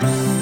Bye.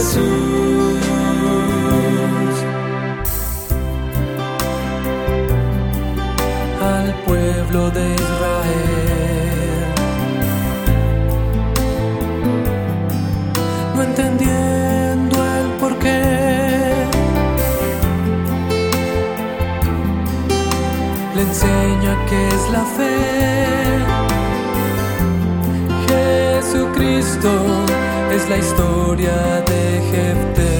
Jesús al pueblo de Israel, no entendiendo el porqué. Le enseña que es la fe. Jesucristo es la historia de Jefté.